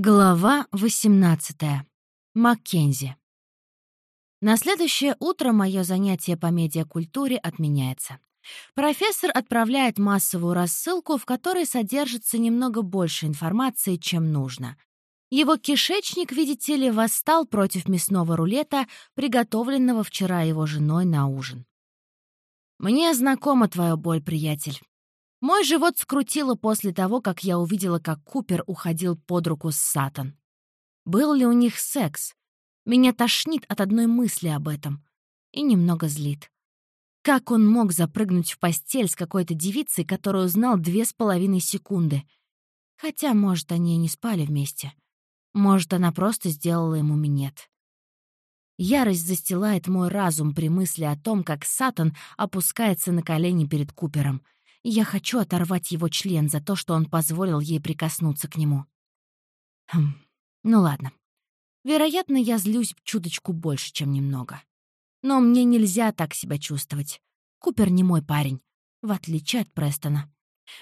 Глава 18. Маккензи. На следующее утро мое занятие по медиакультуре отменяется. Профессор отправляет массовую рассылку, в которой содержится немного больше информации, чем нужно. Его кишечник, видите ли, восстал против мясного рулета, приготовленного вчера его женой на ужин. «Мне знакома твоя боль, приятель. Мой живот скрутило после того, как я увидела, как Купер уходил под руку с Сатан. Был ли у них секс? Меня тошнит от одной мысли об этом. И немного злит. Как он мог запрыгнуть в постель с какой-то девицей, которую знал две с половиной секунды? Хотя, может, они и не спали вместе. Может, она просто сделала ему минет. Ярость застилает мой разум при мысли о том, как Сатан опускается на колени перед Купером — я хочу оторвать его член за то, что он позволил ей прикоснуться к нему. Хм, ну ладно. Вероятно, я злюсь чуточку больше, чем немного. Но мне нельзя так себя чувствовать. Купер не мой парень, в отличие от Престона.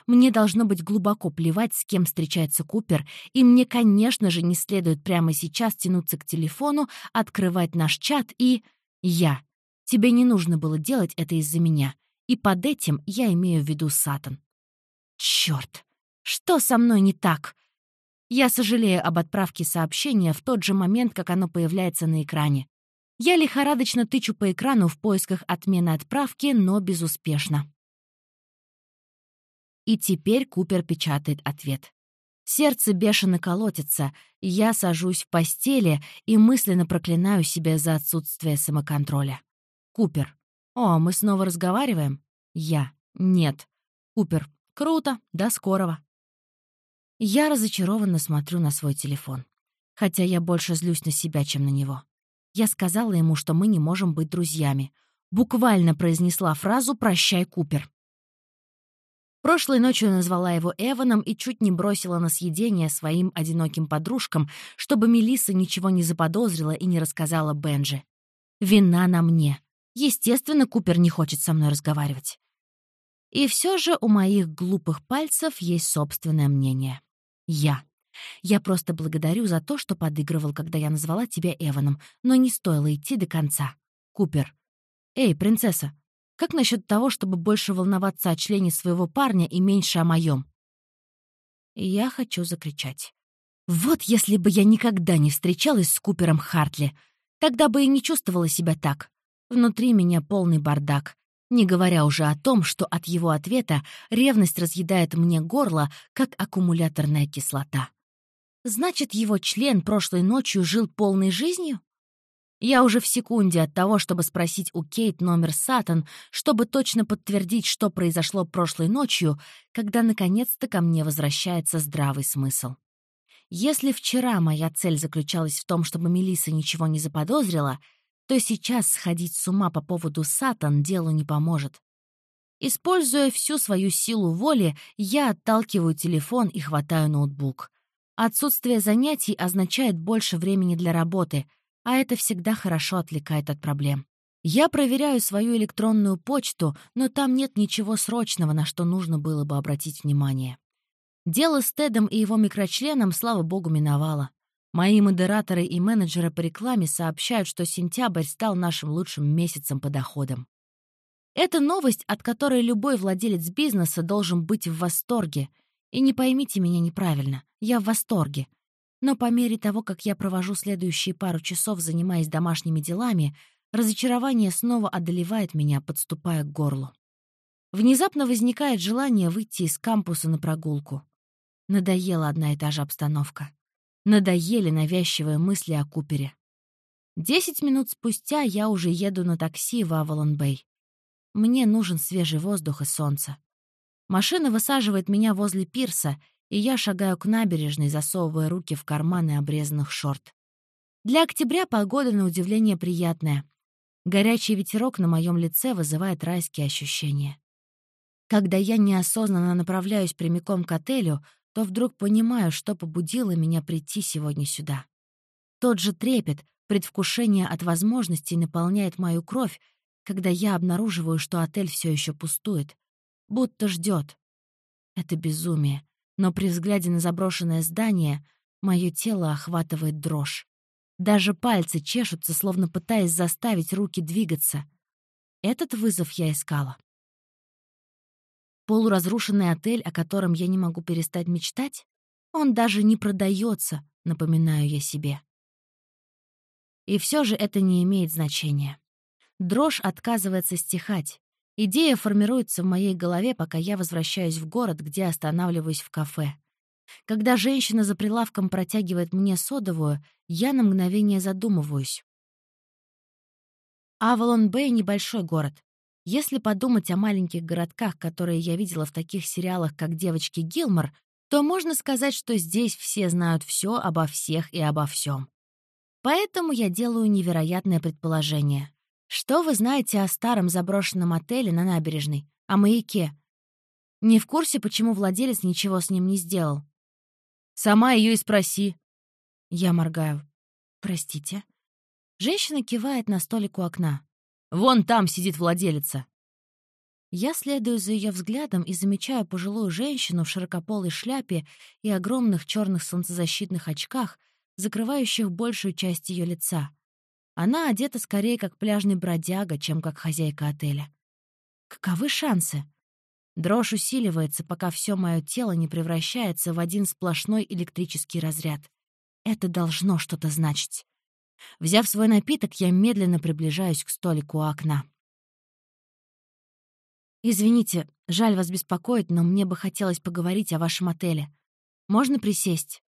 Мне должно быть глубоко плевать, с кем встречается Купер, и мне, конечно же, не следует прямо сейчас тянуться к телефону, открывать наш чат и... Я. Тебе не нужно было делать это из-за меня. И под этим я имею в виду Сатан. Чёрт! Что со мной не так? Я сожалею об отправке сообщения в тот же момент, как оно появляется на экране. Я лихорадочно тычу по экрану в поисках отмены отправки, но безуспешно. И теперь Купер печатает ответ. Сердце бешено колотится, я сажусь в постели и мысленно проклинаю себя за отсутствие самоконтроля. Купер. «О, мы снова разговариваем?» «Я. Нет». «Купер. Круто. До скорого». Я разочарованно смотрю на свой телефон. Хотя я больше злюсь на себя, чем на него. Я сказала ему, что мы не можем быть друзьями. Буквально произнесла фразу «Прощай, Купер». Прошлой ночью назвала его Эваном и чуть не бросила на съедение своим одиноким подружкам, чтобы Мелисса ничего не заподозрила и не рассказала Бенджи. Вина на мне. Естественно, Купер не хочет со мной разговаривать. И все же у моих глупых пальцев есть собственное мнение. Я. Я просто благодарю за то, что подыгрывал, когда я назвала тебя Эваном, но не стоило идти до конца. Купер. Эй, принцесса, как насчет того, чтобы больше волноваться о члене своего парня и меньше о моем? Я хочу закричать. Вот если бы я никогда не встречалась с Купером Хартли, тогда бы и не чувствовала себя так. Внутри меня полный бардак, не говоря уже о том, что от его ответа ревность разъедает мне горло, как аккумуляторная кислота. Значит, его член прошлой ночью жил полной жизнью? Я уже в секунде от того, чтобы спросить у Кейт номер Сатан, чтобы точно подтвердить, что произошло прошлой ночью, когда наконец-то ко мне возвращается здравый смысл. Если вчера моя цель заключалась в том, чтобы Мелиса ничего не заподозрила — то сейчас сходить с ума по поводу Сатан делу не поможет. Используя всю свою силу воли, я отталкиваю телефон и хватаю ноутбук. Отсутствие занятий означает больше времени для работы, а это всегда хорошо отвлекает от проблем. Я проверяю свою электронную почту, но там нет ничего срочного, на что нужно было бы обратить внимание. Дело с Тедом и его микрочленом, слава богу, миновало. Мои модераторы и менеджеры по рекламе сообщают, что сентябрь стал нашим лучшим месяцем по доходам. Это новость, от которой любой владелец бизнеса должен быть в восторге. И не поймите меня неправильно, я в восторге. Но по мере того, как я провожу следующие пару часов, занимаясь домашними делами, разочарование снова одолевает меня, подступая к горлу. Внезапно возникает желание выйти из кампуса на прогулку. Надоела одна и та же обстановка. Надоели навязчивые мысли о Купере. Десять минут спустя я уже еду на такси в Авалон-Бэй. Мне нужен свежий воздух и солнце. Машина высаживает меня возле пирса, и я шагаю к набережной, засовывая руки в карманы обрезанных шорт. Для октября погода, на удивление, приятная. Горячий ветерок на моем лице вызывает райские ощущения. Когда я неосознанно направляюсь прямиком к отелю, то вдруг понимаю, что побудило меня прийти сегодня сюда. Тот же трепет, предвкушение от возможностей наполняет мою кровь, когда я обнаруживаю, что отель все еще пустует, будто ждет. Это безумие, но при взгляде на заброшенное здание Мое тело охватывает дрожь. Даже пальцы чешутся, словно пытаясь заставить руки двигаться. Этот вызов я искала. Полуразрушенный отель, о котором я не могу перестать мечтать, он даже не продается, напоминаю я себе. И все же это не имеет значения. Дрожь отказывается стихать. Идея формируется в моей голове, пока я возвращаюсь в город, где останавливаюсь в кафе. Когда женщина за прилавком протягивает мне содовую, я на мгновение задумываюсь. Авалон-Бэй — небольшой город. Если подумать о маленьких городках, которые я видела в таких сериалах, как «Девочки Гилмор», то можно сказать, что здесь все знают все обо всех и обо всем. Поэтому я делаю невероятное предположение. Что вы знаете о старом заброшенном отеле на набережной, о маяке? Не в курсе, почему владелец ничего с ним не сделал. Сама ее и спроси. Я моргаю. Простите. Женщина кивает на столик у окна. Вон там сидит владелица. Я следую за ее взглядом и замечаю пожилую женщину в широкополой шляпе и огромных черных солнцезащитных очках, закрывающих большую часть ее лица. Она одета скорее как пляжный бродяга, чем как хозяйка отеля. Каковы шансы? Дрожь усиливается, пока все мое тело не превращается в один сплошной электрический разряд. Это должно что-то значить. Взяв свой напиток, я медленно приближаюсь к столику у окна. «Извините, жаль вас беспокоить, но мне бы хотелось поговорить о вашем отеле. Можно присесть?»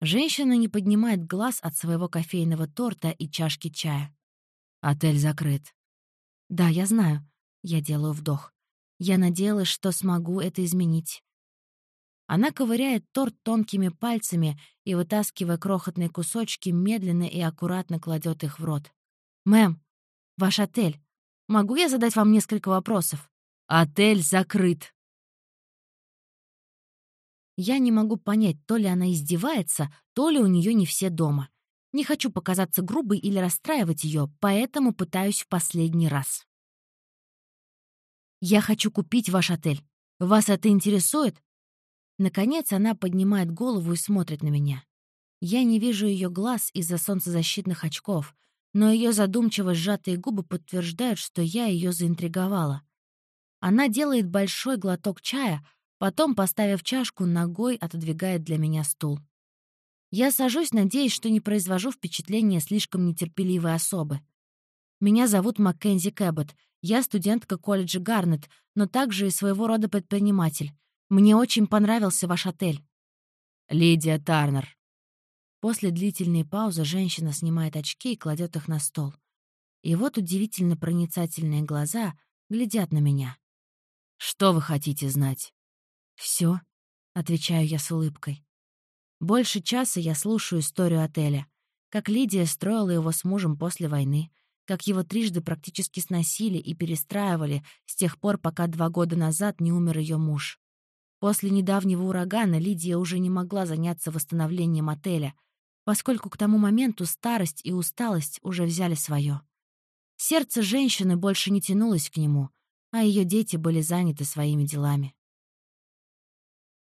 Женщина не поднимает глаз от своего кофейного торта и чашки чая. «Отель закрыт». «Да, я знаю». Я делаю вдох. Я надеялась, что смогу это изменить. Она ковыряет торт тонкими пальцами и, вытаскивая крохотные кусочки, медленно и аккуратно кладет их в рот. «Мэм, ваш отель. Могу я задать вам несколько вопросов?» «Отель закрыт». Я не могу понять, то ли она издевается, то ли у нее не все дома. Не хочу показаться грубой или расстраивать ее, поэтому пытаюсь в последний раз. «Я хочу купить ваш отель. Вас это интересует?» Наконец она поднимает голову и смотрит на меня. Я не вижу ее глаз из-за солнцезащитных очков, но ее задумчиво сжатые губы подтверждают, что я ее заинтриговала. Она делает большой глоток чая, потом, поставив чашку, ногой отодвигает для меня стул. Я сажусь, надеясь, что не произвожу впечатления слишком нетерпеливой особы. Меня зовут Маккензи Кэббот. Я студентка колледжа Гарнет, но также и своего рода предприниматель. Мне очень понравился ваш отель». «Лидия Тарнер». После длительной паузы женщина снимает очки и кладет их на стол. И вот удивительно проницательные глаза глядят на меня. «Что вы хотите знать?» Все, отвечаю я с улыбкой. Больше часа я слушаю историю отеля. Как Лидия строила его с мужем после войны, как его трижды практически сносили и перестраивали с тех пор, пока два года назад не умер ее муж. После недавнего урагана Лидия уже не могла заняться восстановлением отеля, поскольку к тому моменту старость и усталость уже взяли свое. Сердце женщины больше не тянулось к нему, а ее дети были заняты своими делами.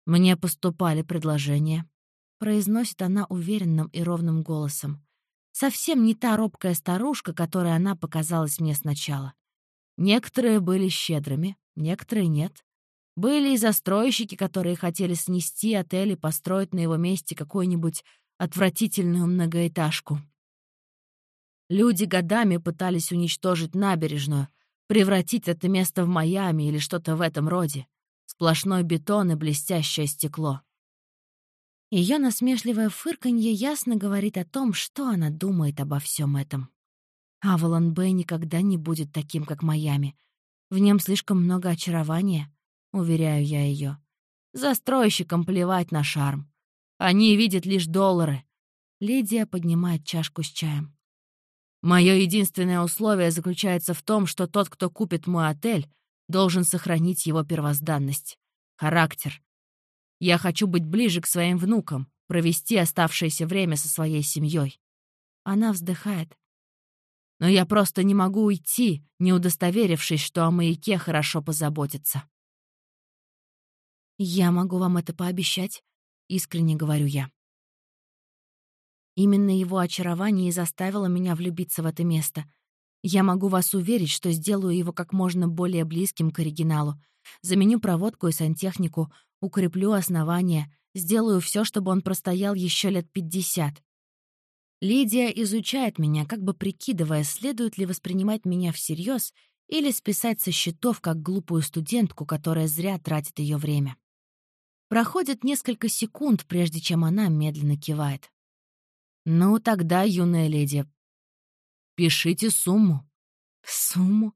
«Мне поступали предложения», — произносит она уверенным и ровным голосом. Совсем не та робкая старушка, которой она показалась мне сначала. Некоторые были щедрыми, некоторые нет. Были и застройщики, которые хотели снести отель и построить на его месте какую-нибудь отвратительную многоэтажку. Люди годами пытались уничтожить набережную, превратить это место в Майами или что-то в этом роде. Сплошной бетон и блестящее стекло. Ее насмешливое фырканье ясно говорит о том, что она думает обо всем этом. Авалон Бэй никогда не будет таким, как Майами. В нем слишком много очарования. — уверяю я ее. «Застройщикам плевать на шарм. Они видят лишь доллары». Лидия поднимает чашку с чаем. «Мое единственное условие заключается в том, что тот, кто купит мой отель, должен сохранить его первозданность, характер. Я хочу быть ближе к своим внукам, провести оставшееся время со своей семьей. Она вздыхает. Но я просто не могу уйти, не удостоверившись, что о маяке хорошо позаботятся. «Я могу вам это пообещать. искренне говорю я. Именно его очарование и заставило меня влюбиться в это место. Я могу вас уверить, что сделаю его как можно более близким к оригиналу. Заменю проводку и сантехнику, укреплю основание, сделаю все, чтобы он простоял еще лет пятьдесят. Лидия изучает меня, как бы прикидывая, следует ли воспринимать меня всерьез или списать со счетов как глупую студентку, которая зря тратит ее время. Проходит несколько секунд, прежде чем она медленно кивает. «Ну, тогда, юная леди, пишите сумму». «Сумму?»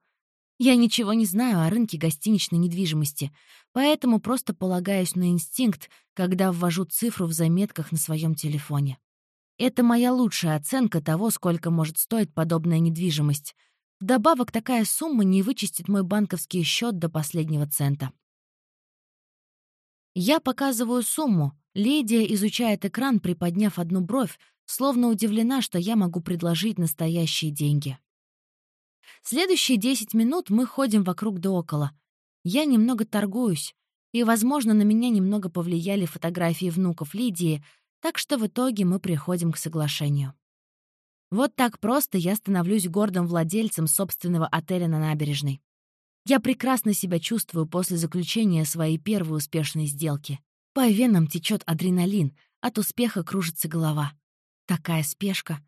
Я ничего не знаю о рынке гостиничной недвижимости, поэтому просто полагаюсь на инстинкт, когда ввожу цифру в заметках на своем телефоне. Это моя лучшая оценка того, сколько может стоить подобная недвижимость. Вдобавок, такая сумма не вычистит мой банковский счет до последнего цента. Я показываю сумму. Лидия изучает экран, приподняв одну бровь, словно удивлена, что я могу предложить настоящие деньги. Следующие 10 минут мы ходим вокруг да около. Я немного торгуюсь, и, возможно, на меня немного повлияли фотографии внуков Лидии, так что в итоге мы приходим к соглашению. Вот так просто я становлюсь гордым владельцем собственного отеля на набережной. Я прекрасно себя чувствую после заключения своей первой успешной сделки. По венам течет адреналин, от успеха кружится голова. Такая спешка.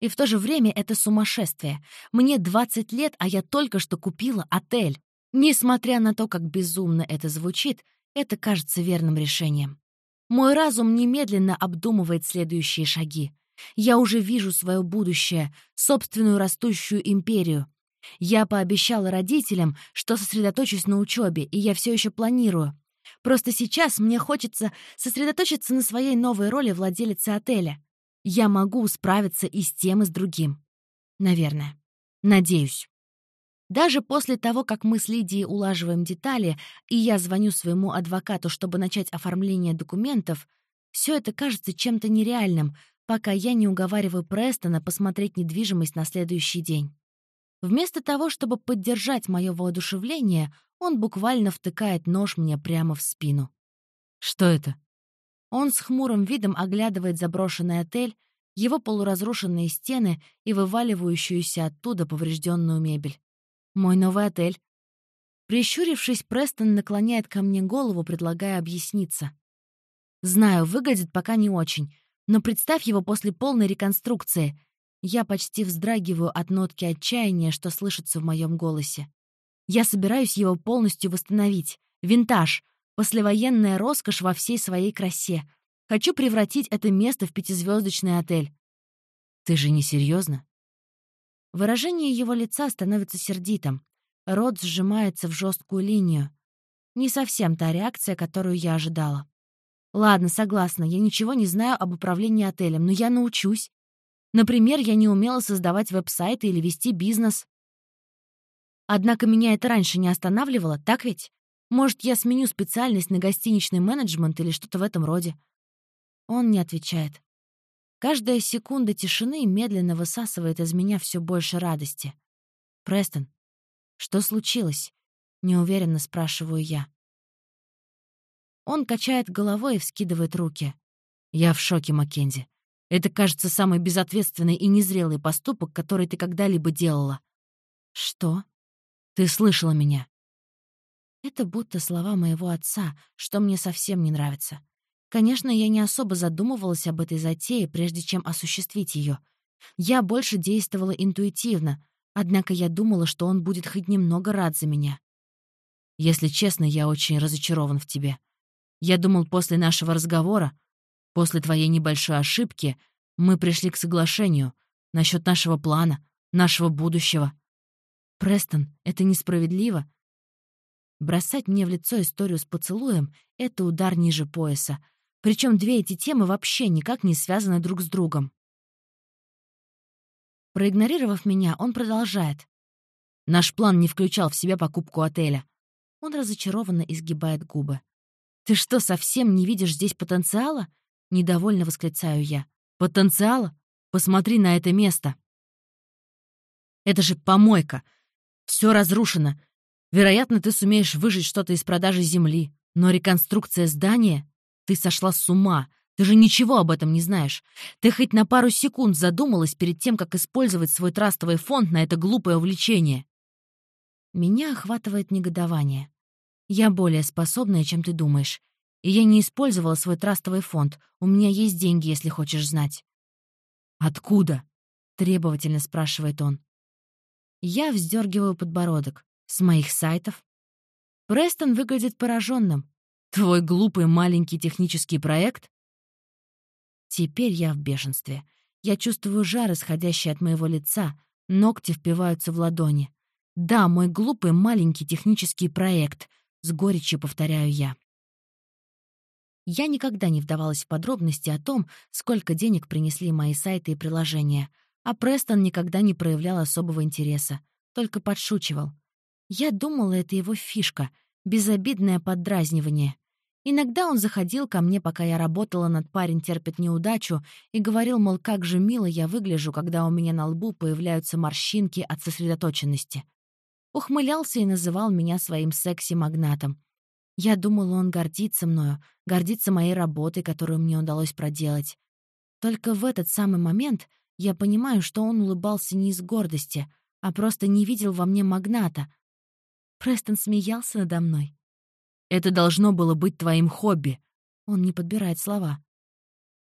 И в то же время это сумасшествие. Мне 20 лет, а я только что купила отель. Несмотря на то, как безумно это звучит, это кажется верным решением. Мой разум немедленно обдумывает следующие шаги. Я уже вижу свое будущее, собственную растущую империю. Я пообещала родителям, что сосредоточусь на учебе, и я все еще планирую. Просто сейчас мне хочется сосредоточиться на своей новой роли владелицы отеля. Я могу справиться и с тем, и с другим. Наверное. Надеюсь. Даже после того, как мы с Лидией улаживаем детали, и я звоню своему адвокату, чтобы начать оформление документов, все это кажется чем-то нереальным, пока я не уговариваю Престона посмотреть недвижимость на следующий день. Вместо того, чтобы поддержать мое воодушевление, он буквально втыкает нож мне прямо в спину. «Что это?» Он с хмурым видом оглядывает заброшенный отель, его полуразрушенные стены и вываливающуюся оттуда поврежденную мебель. «Мой новый отель». Прищурившись, Престон наклоняет ко мне голову, предлагая объясниться. «Знаю, выглядит пока не очень, но представь его после полной реконструкции. Я почти вздрагиваю от нотки отчаяния, что слышится в моем голосе. Я собираюсь его полностью восстановить. Винтаж, Послевоенная роскошь во всей своей красе. Хочу превратить это место в пятизвездочный отель. Ты же не серьезно? Выражение его лица становится сердитым. Рот сжимается в жесткую линию. Не совсем та реакция, которую я ожидала. Ладно, согласна, я ничего не знаю об управлении отелем, но я научусь. Например, я не умела создавать веб-сайты или вести бизнес. Однако меня это раньше не останавливало, так ведь? Может, я сменю специальность на гостиничный менеджмент или что-то в этом роде?» Он не отвечает. Каждая секунда тишины медленно высасывает из меня все больше радости. «Престон, что случилось?» — неуверенно спрашиваю я. Он качает головой и вскидывает руки. «Я в шоке, Маккензи. Это, кажется, самый безответственный и незрелый поступок, который ты когда-либо делала». «Что?» «Ты слышала меня. Это будто слова моего отца, что мне совсем не нравится. Конечно, я не особо задумывалась об этой затее, прежде чем осуществить ее. Я больше действовала интуитивно, однако я думала, что он будет хоть немного рад за меня. Если честно, я очень разочарован в тебе. Я думал, после нашего разговора, после твоей небольшой ошибки, мы пришли к соглашению насчет нашего плана, нашего будущего. Престон, это несправедливо, Бросать мне в лицо историю с поцелуем — это удар ниже пояса. Причем две эти темы вообще никак не связаны друг с другом. Проигнорировав меня, он продолжает. Наш план не включал в себя покупку отеля. Он разочарованно изгибает губы. «Ты что, совсем не видишь здесь потенциала?» Недовольно восклицаю я. «Потенциала? Посмотри на это место!» «Это же помойка! Все разрушено, Вероятно, ты сумеешь выжить что-то из продажи земли, но реконструкция здания? Ты сошла с ума. Ты же ничего об этом не знаешь. Ты хоть на пару секунд задумалась перед тем, как использовать свой трастовый фонд на это глупое увлечение. Меня охватывает негодование. Я более способная, чем ты думаешь. И я не использовала свой трастовый фонд. У меня есть деньги, если хочешь знать. «Откуда?» — требовательно спрашивает он. Я вздергиваю подбородок. С моих сайтов. Престон выглядит пораженным. Твой глупый маленький технический проект? Теперь я в бешенстве. Я чувствую жар, исходящий от моего лица. Ногти впиваются в ладони. Да, мой глупый маленький технический проект. С горечью повторяю я. Я никогда не вдавалась в подробности о том, сколько денег принесли мои сайты и приложения, а Престон никогда не проявлял особого интереса, только подшучивал. Я думала, это его фишка, безобидное поддразнивание. Иногда он заходил ко мне, пока я работала над «Парень терпит неудачу», и говорил, мол, как же мило я выгляжу, когда у меня на лбу появляются морщинки от сосредоточенности. Ухмылялся и называл меня своим секси-магнатом. Я думала, он гордится мною, гордится моей работой, которую мне удалось проделать. Только в этот самый момент я понимаю, что он улыбался не из гордости, а просто не видел во мне магната. Престон смеялся надо мной. «Это должно было быть твоим хобби». Он не подбирает слова.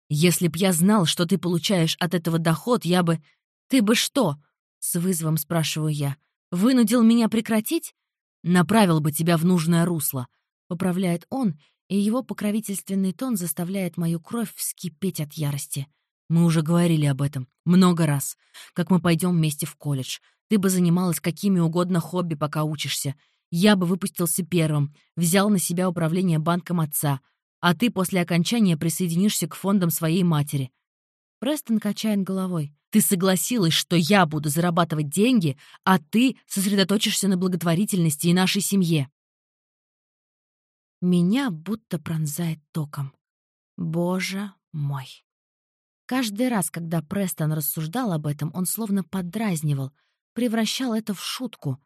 «Если б я знал, что ты получаешь от этого доход, я бы...» «Ты бы что?» — с вызовом спрашиваю я. «Вынудил меня прекратить?» «Направил бы тебя в нужное русло. Поправляет он, и его покровительственный тон заставляет мою кровь вскипеть от ярости. Мы уже говорили об этом. Много раз. Как мы пойдем вместе в колледж. Ты бы занималась какими угодно хобби, пока учишься. Я бы выпустился первым, взял на себя управление банком отца, а ты после окончания присоединишься к фондам своей матери. Престон качает головой. Ты согласилась, что я буду зарабатывать деньги, а ты сосредоточишься на благотворительности и нашей семье. Меня будто пронзает током. Боже мой. Каждый раз, когда Престон рассуждал об этом, он словно подразнивал, превращал это в шутку.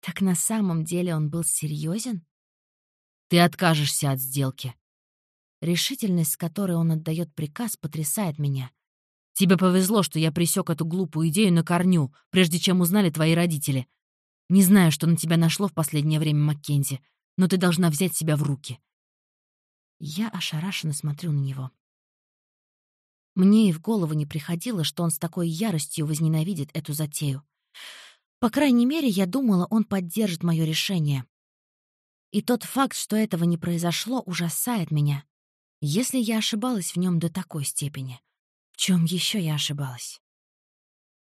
Так на самом деле он был серьезен? Ты откажешься от сделки. Решительность, с которой он отдает приказ, потрясает меня. Тебе повезло, что я пресек эту глупую идею на корню, прежде чем узнали твои родители. Не знаю, что на тебя нашло в последнее время, Маккензи но ты должна взять себя в руки». Я ошарашенно смотрю на него. Мне и в голову не приходило, что он с такой яростью возненавидит эту затею. По крайней мере, я думала, он поддержит мое решение. И тот факт, что этого не произошло, ужасает меня. Если я ошибалась в нем до такой степени, в чем еще я ошибалась?